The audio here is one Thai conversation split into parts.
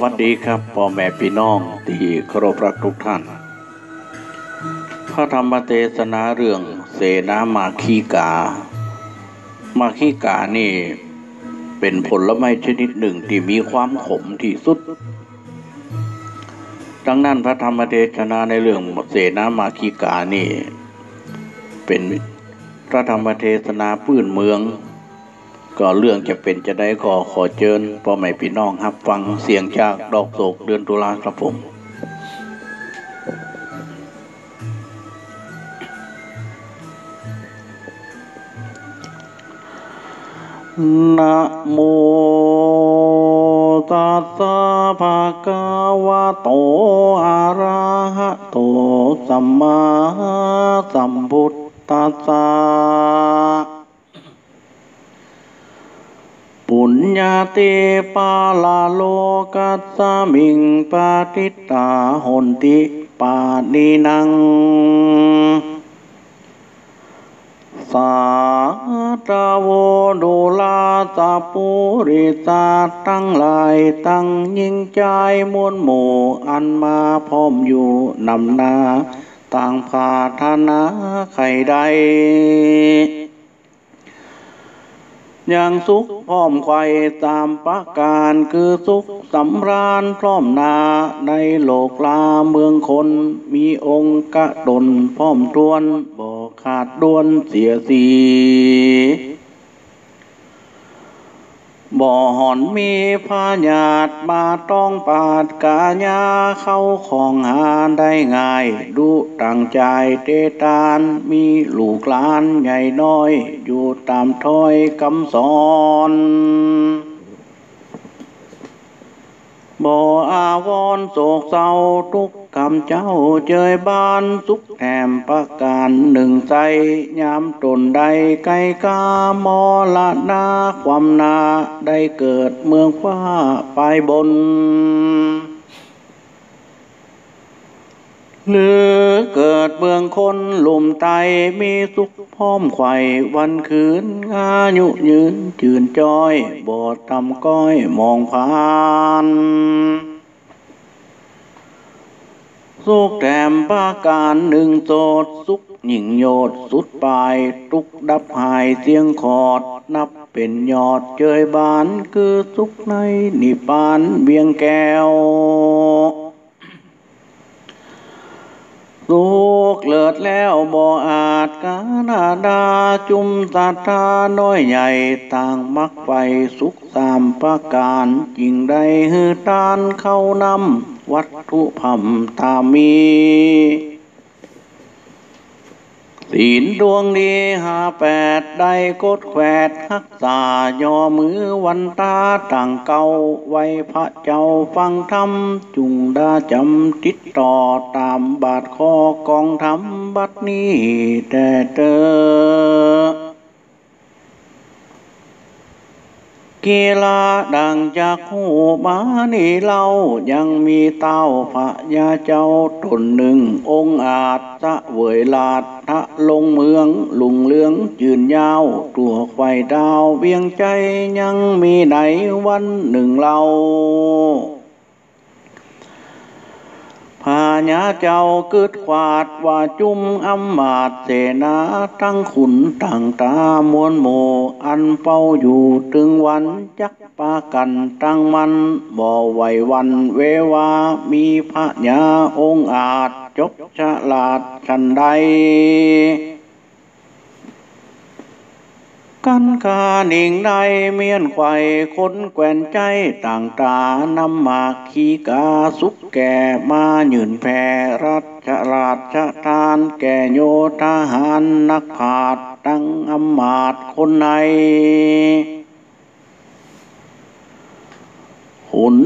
วัสดีครับพ่อแม่พี่น้องที่เคารพรักทุกท่าน พระธรรมเทศนาเรื่องเสนามาคีกา มาคีกานี่เป็นผลไม้ชนิดหนึ่งที่มีความขมที่สุด ดังนั้นพระธรรมเทศนาในเรื่องเสนามาคีกานี่ เป็นพระธรรมเทศนาพื้นเมือง ก็เรื่องจะเป็นจะได้ก็ขอเชิญพ่อแม่พี่น้องครับฟังเสียงจากดอกโศกเดือนตุลาครับผมนะโมตัสสะภะคะวะโตอะระหะโตสัมมาสัมพุทธัสสะปุ ญาเตปาลาโลกัสมิงปาติตาหนติปานินัง สาตาโวดูลาตาปุริตาตั้งหลายตั้งยิ่งใจมวลหมู่อันมาพร้อมอยู่นำนา ต่างพาธนาไข่ใด อย่างสุขพร้อมไข่ตามประการคือสุขสำราญพร้อมนาในโลกลาเมืองคน มีองค์กะดนพร้อมตวนบ่ขาดดวนเสียสี บ่อหอนมีพาญาตมาต้องปาดกาญาเข้าของหาได้ง่าย ดูตั้งใจเตตานมีลูกหลานใหญ่น้อย อยู่ตามถ้อยคำสอนบ่อาวรณ์โศกเศร้าทุก คำเจ้าเจยบ้านสุขแถมประการหนึ่งใจยามตนใดไกลกามอละนาความนาได้เกิดเมืองฟ้าไปบนหรือเกิดเมืองคนหลุมไตมีสุขพร้อมไข่วันคืนอายุยืนจืนจอยบอดตำก้อยมองผ่าน สุขแถมปาการหนึ่งโสดสุขหยิ่งโยดสุดปลายตุกดับหายเสียงขอด นับเป็นยอดเจยบานคือสุขในนิพานเบียงแก้วสุกเลิศแล้วบ่อาจกานาดาจุมศรัทธาน้อยใหญ่ต่างมักไปสุขสามประการจริงได้ฮือตานเข้านำ วัตถุพัมตามีศีลดวงดีหาแปดได้กดแขวดฮักษายอมือวันตาต่างเก่าไว้พระเจ้าฟังธรรมจุงดาจำติดต่อตามบาทคอกองธรรมบัดนี้แต่เตอ กีฬาดังจากหูมานี่เล่ายังมีเต้าพระยาเจ้าตนหนึ่ง องค์อาจสะเวยลาดทะลงเมืองลุงเลืองจืนยาว ตัวไฟดาวเวียงใจยังมีไหนวันหนึ่งเรา พา ญาเจ้ากึดขวาดว่าจุ่มอำมาตเสนาตั้งขุนตั้งตามวลโมอันเป้าอยู่ถึงวันจักปากันตั้งมันบ่ไหววันเววามีพระญาองค์อาจจบฉลาดชันใด กันกาหนิงใดเมียนไข่คนแกวนใจต่างตานำมาขีกาสุกแก่มาหยืนแพรัชราชทานแก่โยทหารนักผาดตั้งอำมาตย์คนใน หุ่น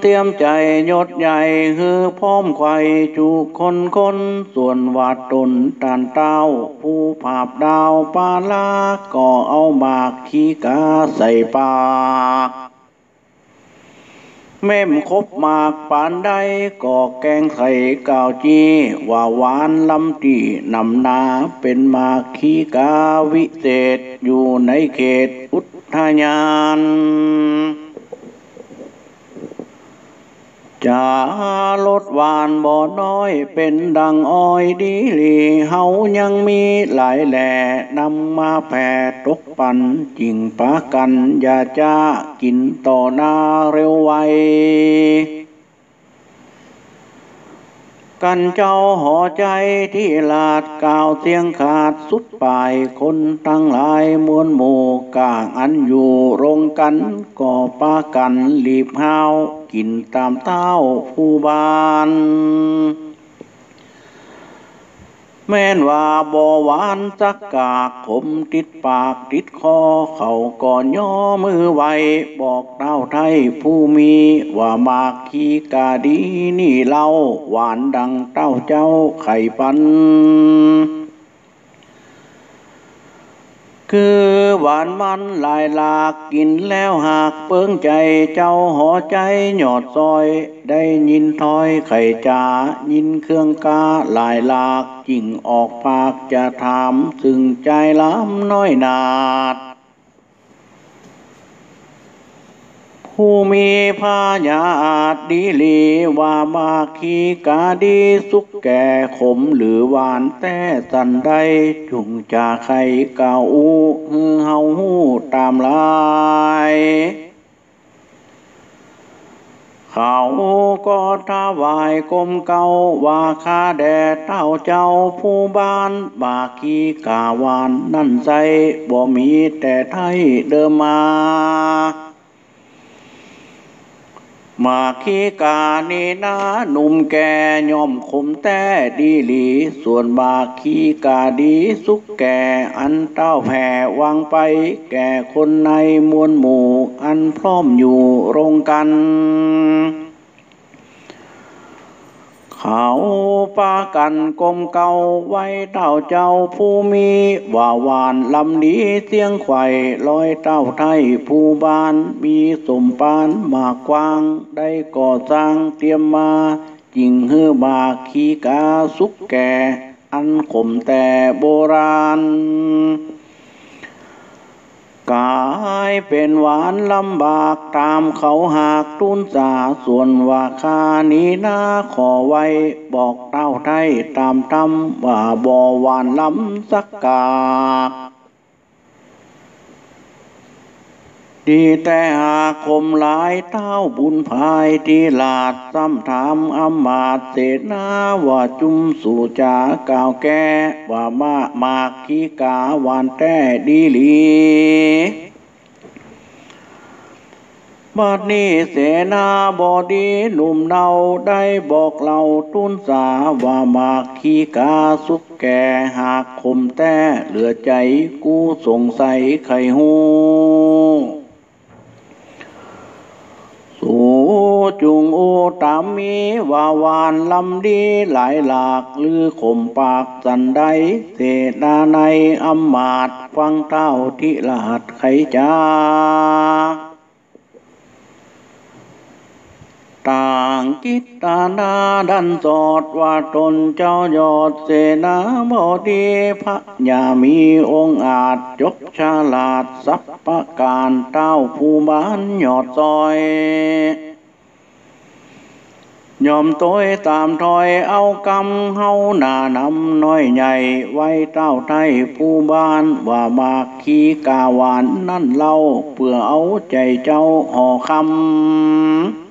เตรียมใจยศใหญ่คือพร้อมไข่จูคนคนส่วนวาดตนตานเต้า ผู้ภาพดาวปาลาก็เอาหมากขี้กาใส่ปากแม่มคบหมากปานใดก็แกงไข่กาวจีว่าหวานลำตีนำนาเป็นหมากขี้กาวิเศษอยู่ในเขตอุทยาน จะลดหวานบ่อน้อยเป็นดังอ้อยดีลีเฮายังมีหลายแหล่นำมาแผ่ตกปันจิงปากัน อย่าจ้ากินต่อหน้าเร็วไวกันเจ้าหอใจที่ลาดกาวเสียงขาดสุดปลายคนตั้งหลายมวลหมู่กางอันอยู่รงกันก่อปากันหลีบห้าว กินตามเต้าผู้บานแม่นว่าบ่หวานจักกากขมติดปากติดคอเขาก่อนย่อมือไวบอกเต้าไทยผู้มีว่ามากขี้กาดีนี่เล่าหวานดังเต้าเจ้าไข่ปัน คือหวานมันลายหลากกินแล้วหากเปิ้งใจเจ้าหอใจหยอดซอย ได้ยินทอยไข่จายินเครื่องกาลายหลาก จิ่งออกปากจะถาม ซึ่งใจล้ำน้อยนาด ผู้มีพาญาดดีลีว่ามาคีกาดีสุกแก่ขมหรือหวานแต่สันใดจุงจาไข่เก่าฮือเฮาหูตามลายเขาก็ถวายกมเก่าว่าคาแดดเต้าเจ้าผู้บ้านบาคีกาวานนั่นใจบ่มีแต่ไทยเดิมมา มาขีกานีนาหนุ่มแก่ย่อมคมแต่ดีหลี ส่วนมาขีกาดีสุกแก่อันเต้าแผ่วางไป แก่คนในมวลหมู่ อันพร้อมอยู่รงกัน เขาปากันกลมเก่าไว้เต้าเจ้าผู้มีว่าหวานลำดีเสียงไข่ลอยเต้าไทยผู้บานมีสมปานมากกว้าง ได้ก่อสร้างเตรียมมาจิงเฮือบาคีกาสุกแก่ อันขมแต่โบราณ กายเป็นหวานลำบากตามเขาหากตุนสาส่วนว่าคานี้นาขอไว้ บอกเต้าไทยตามตำว่าบ่หวานลำสักกาก ดีแต่หาคมหลายเต้าบุญภายที่ลาดซ้ำถามอมาตเสนาว่าจุมสู่จาก่าวแก่ว่ามามากขี้กาวานแต่ดีหลีบัดนี้เสนาบอดีหนุ่มเนาได้บอกเราตุนสาว่ามาขีกาสุกแก่หากคมแต่เหลือใจกูสงสัยไขหู สูจุงอูตามมีวาวานลำดีหลายหลากลือข่มปากสันใด เศนาในอำมาตฟังเต้าที่ลาดไขจา ต่างกิตตานาดันสอดว่าตนเจ้ายอดเสนาบดีพระยามีองค์อาจจบฉลาดสัพปการเต้าผู้บ้านยอดซอยยอมตัวตามถอยเอากำเฮาหนานำน้อยใหญ่ไว้เต้าไทยผู้บ้านว่ามาขีกาวานนั่นเล่าเพื่อเอาใจเจ้าห่อคำ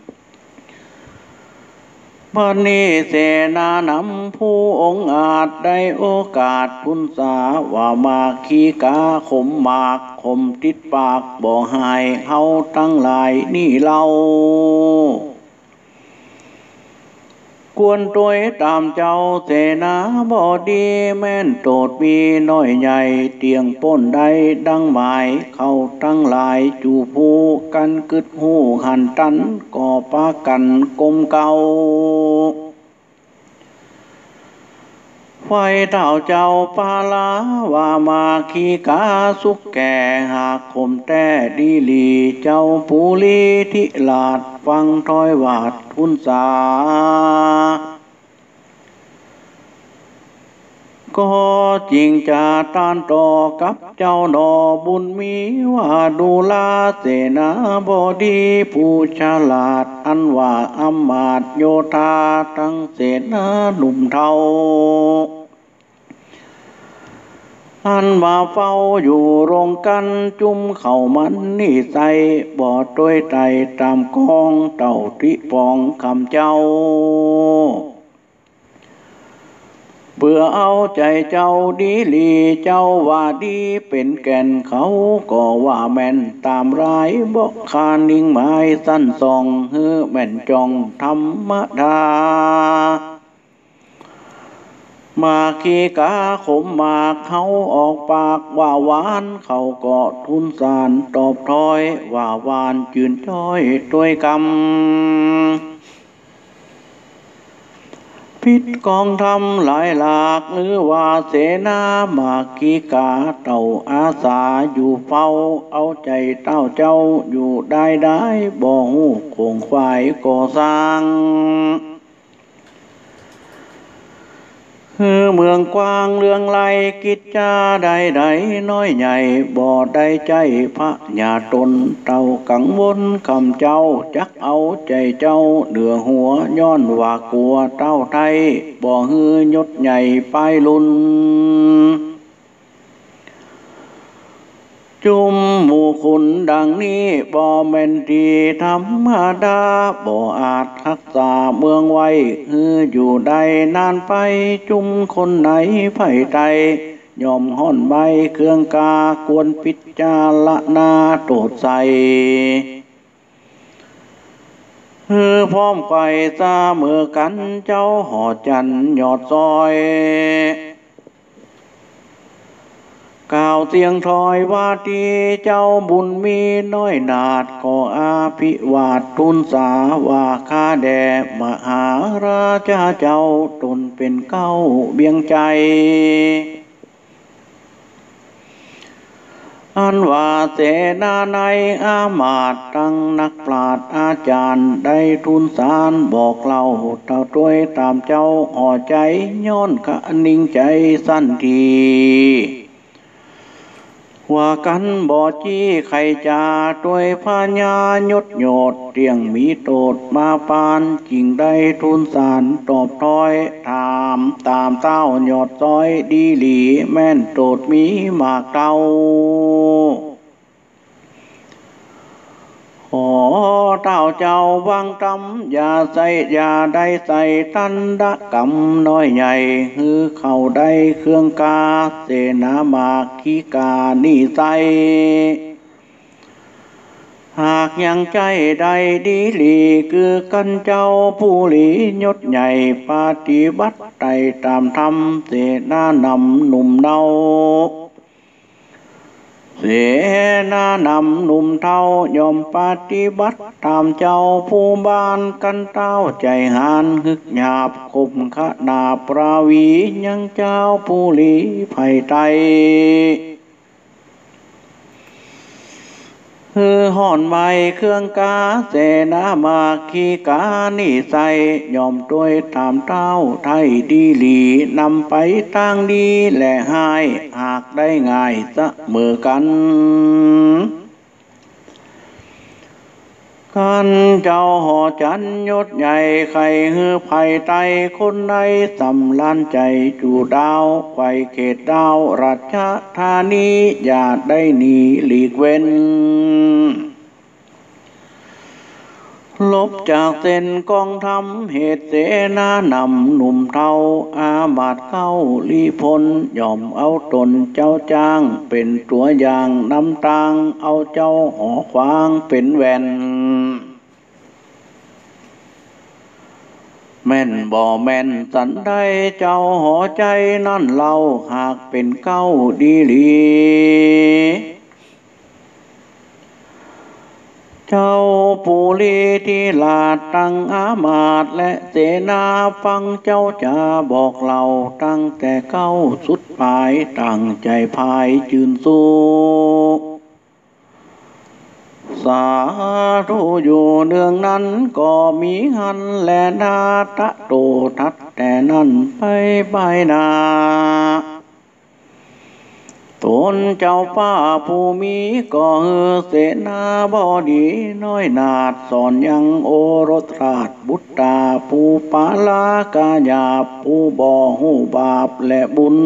พระนิเสนานำผู้องอาจได้โอกาสพุนสาว่ามาขีกาขมหมากขมติดปากบ่หายเฮาตั้งหลายนี่เรา ควรตัวตามเจ้าเสนาบอดีแม่นโตดมีน้อยใหญ่ เตียงป้นใดดังหมาย เข้าตั้งหลายจูผู้กันกึดหูหันตันก่อปากันกลมเก่า ไฟเต่าเจ้าปาลาว่ามาขีกาสุกแก่หากคมแต่ดีลีเจ้าปูลีทิลาดฟังถอยวาดทุนสาก็จริงจะตานต่อกับเจ้าดอบุญมีว่าดูลาเสนาบดีผู้ฉลาดอันว่าอำมาตโยธาทั้งเสนาหนุ่มเทา อันว่าเฝ้าอยู่โรงกันจุ่มเข่ามันนี่ใสบ่อด้วยไตตามกองเต่าทิปองคำเจ้า เบื่อเอาใจเจ้าดีลีเจ้าว่าดีเป็นแก่นเขาก็ว่าแม่นตามรายบอกคานิ่งไม้สั้นสองเฮือแม่นจองธรรมดา มาขีกาขมมากเขาออกปากว่าหวานเขาเก็ทุนสารตอบถอย ว่าหวานจืนจ้อยด้วยกรรมพิษกองทำหลายหลากหรือว่าเสนามากีกาเต่าอาสาอยู่เฝ้า เอาใจเต้าเจ้าอยู่ได้ได้บ่หูคงควายก่อสร้าง คือเมืองกว้างเรื่องไรกิจจาใดใดน้อยใหญ่บ่ได้ใจพระญาตนเต่ากังวลคำเจ้า จักเอาใจเจ้าเดือหัวย้อนว่ากลัวเต้าไทยบ่ฮือยศใหญ่ไปลุน จุมหมู่คุณดังนี้บ่แม่นทีธรรมดาบ่อาจรักษาเมืองไว้ฮืออยู่ได้นานไปจุมคนไหนไผ่ใจยอมห่อนใบเครื่องกากวนพิจารณาโตดใสฮือพร้อมไฟซาเมื่อกันเจ้าหอจันยอดซอย กล่าวเสียงทอยว่าดีเจ้าบุญมีน้อยนาดก็อาภิวาททุนสาว่าข้าแด่มหาราชาเจ้าตนเป็นเก้าเบียงใจ อันว่าเสนาในอามาตตั้งนักปราดอาจารย์ได้ทุนสารบอกเล่าเต่าด้วยตามเจ้าห่อใจย้อนกะนิ่งใจสั้นที ว่ากันบ่อจี้ไข่จาด้วยพญายดโยดเตียงมีโตดมาปานจิงได้ทุนสารตอบถอยถามตามเต้ายอดซอยดีหลีแม่นโตดมีมากเต้าขอ เต้าเจ้าวังกำอย่าใส่อย่าได้ใส่ตันดะกำน้อยใหญ่ฮือเข้าได้เครื่องกาเสนามาคีกานี่ใสหากยังใจใดดีหลีคือกันเจ้าผู้หลียศใหญ่ปฏิบัติไตตามธรรมเสนานำหนุ่มเนา เสนานำหนุ่มเท่ายอมปฏิบัติตามเจ้าผู้บ้านกันเต้าใจหานหึกหยาบคมขนาปราวียังเจ้าผู้หลีไผ่ไต คือห่อนไม้เครื่องกาเสนามาขีกานี่ใส่ยอมด้วยตามเท้าไทยดีหลีนำไปตั้งดีและหาย หากได้ง่ายเสมอกัน กันเจ้าหอจันยศใหญ่ไข่ฮือไผ่ไตคนในสำลานใจจูดาวไข่เขตดาวรัชธานีอย่าได้หนีหลีกเว้น ลบจากเส้นกองทำเหตุเสนานำหนุ่มเทาอามาตเข้าลีพลยอมเอาตนเจ้าจ้าง เป็นตัวอย่างนำตางเอาเจ้าหอควางเป็นแวนแม่นบ่แม่นสันได้เจ้าหอใจนั่นเราหากเป็นเก้าดีลี เจ้าปูลีที่ลาดตั้งอามาตและเสนาฟังเจ้าจะบอกเราตั้งแต่เก้าสุดปลายตั้งใจพายจืนสู้สาธุอยู่เนืองนั้นก็มีหันและนาตะโตทัดแต่นั้นไปไปนา ตนเจ้าป้าผู้มีก็เฮเสนาบอดีน้อยนาดสอนยังโอรสราชบุตตาผู้ปาลากาญาผู้บ่หูบาปและบุญ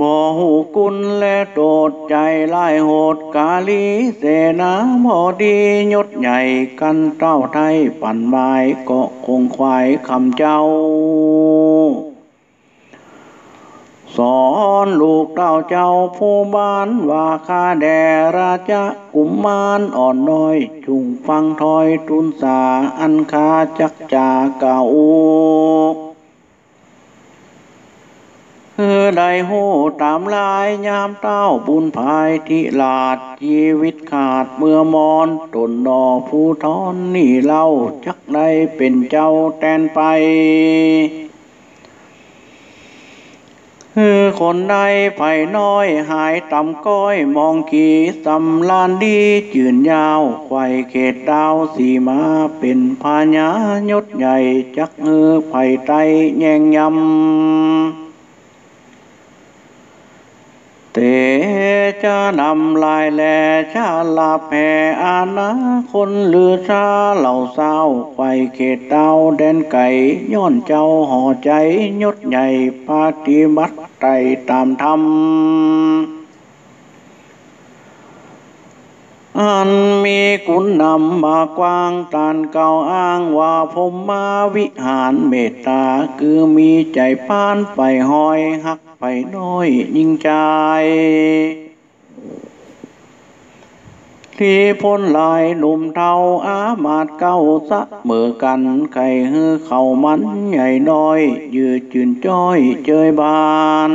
บ่หูกุลและโดดใจไล่โหดกาลีเสนาบอดียศใหญ่กันเต้าไทยปั่นไม้ก็คงควายคำเจ้า สอนลูกเต้าเจ้าผู้บ้านว่าคาแดราชกุมมารอ่อนน้อย จุงฟังถอยทุนสาอันคาจักจาก่าเฮือได้หูตามลายยามเต้าบุญภายที่ลาดชีวิตขาดเมื่อมอนตนนอผู้ทอนนี่เล่าจักได้เป็นเจ้าแตนไป คือคนใดไผ่น้อยหายต่ำก้อยมองขีสำลานดีจืนยาวไข่เขตดาวสีมาเป็นพญายศใหญ่ จักเออไผ่ไตแยงยำ เตจะนำลายแลชาลาแผ่อาณาคนเลือชาเหล่าสาไข่เขตดาวแดนไก่ย้อนเจ้าห่อใจยศใหญ่ปาฏิบัติไตตามธรรมอันมีกุณนำมากว้างตานเก่าอ้างว่าผมมาวิหารเมตตาคือมีใจพานไปหอยหัก ไปน้อยยิ่งใจที่พ้นลายหนุ่มเทาอามาดเก้าสะเมื่อกันไข่ฮือเข่ามันใหญ่น้อย ยืดจืนจ้อยเจยบาน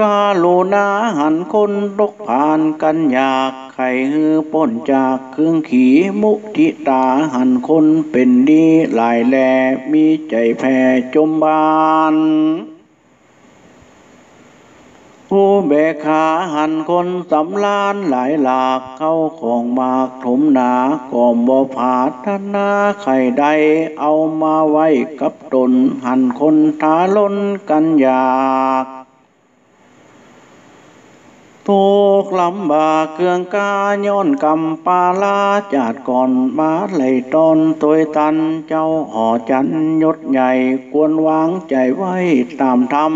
กาลูนาหันคนตกผ่านกันอยากไข่ฮือป้นจากเครื่องขีมุทิตาหันคนเป็นดีหลายแลมีใจแผ่จมบาน ผู้เบกขาหันคนสำลานหลายหลากเข้าของมากถมหนาก่อมบ่ผาทนาไข่ใดเอามาไว้กับตนหันคนทาล้นกันอยากทุกลำบากเครื่องกาย้อนกำปาลาจาดก่อนมาไหลตอนตัวตันเจ้าห่อจันยศใหญ่ควรวางใจไว้ตามธรรม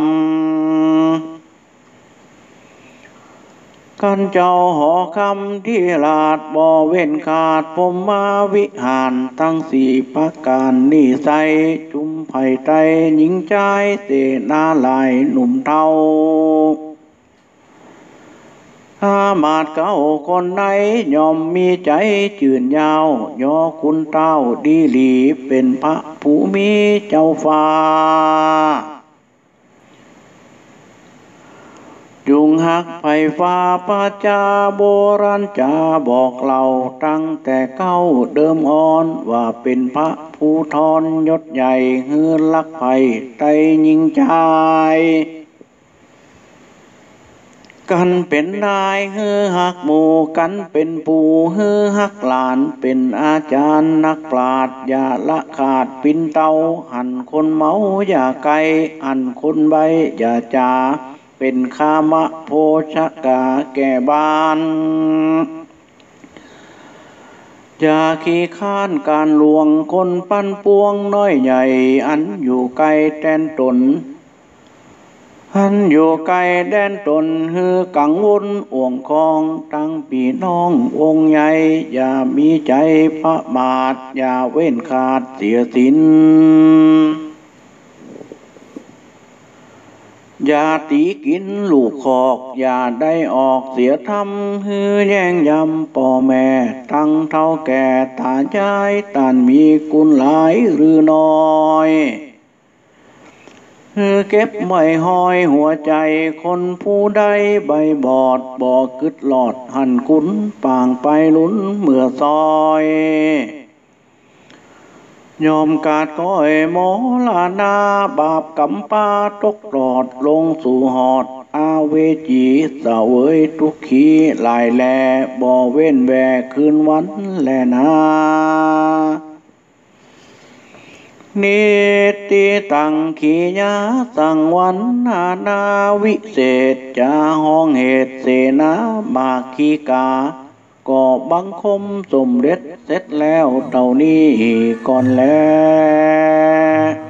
กันเจ้าหอคำที่ลาดบ่เว้นขาดผมมาวิหารทั้งสี่ประการนี่ใสจุมไผ่ไตหญิงใจเสนาลายหนุ่มเทาอามาดเก้าคนไหนยอมมีใจจื่นยาวยอคุณเต้าดีหลีเป็นพระผู้มีเจ้าฟ้า จุงหักไฟฟ้าปาจาโบราณจาบอกเราตั้งแต่เก้าเดิมอ่อนว่าเป็นพระผู้ทอนยศใหญ่เฮือลักไผ่ไตยิงใจกันเป็นนายเฮือหักหมู่กันเป็นปู่เฮือหักหลานเป็นอาจารย์นักปราดอย่าละขาดปินเตาหันคนเมาอย่าไกลหันคนใบอย่าจา เป็นคามะโพชกาแก่บ้านจะขี้ข้านการลวงคนปั้นปวงน้อยใหญ่ อันอยู่ไกลแดนตน อันอยู่ไกลแดนตนฮือกังวลอ่วงคองตั้งปีน้องวงใหญ่ อย่ามีใจพระบาท อย่าเว้นขาดเสียสิน อย่าตีกินลูกคอก อย่าได้ออกเสียทำฮือแย่งยำป่อแม่ตั้งเท่าแก่ตาใจตันมีกุลหลายหรือน้อยฮือเก็บไม่ห้อยหัวใจคนผู้ใดใบบอดบอกึดหลอดหันกุนปางไปลุ้นเมื่อซอย ยอมกาดก้อยโมลานาบาปกำปาตกปลอดลงสู่หอด อาเวจีเสวยทุกขีหลายแลบ่เว้นแวคืนวันแลนานิติตังขียาสังวันนานาวิเศษจาห้องเหตุเสนามาคีกา ก็บังคมสมเด็จเสร็จแล้วเต่านี้ก่อนแล้ว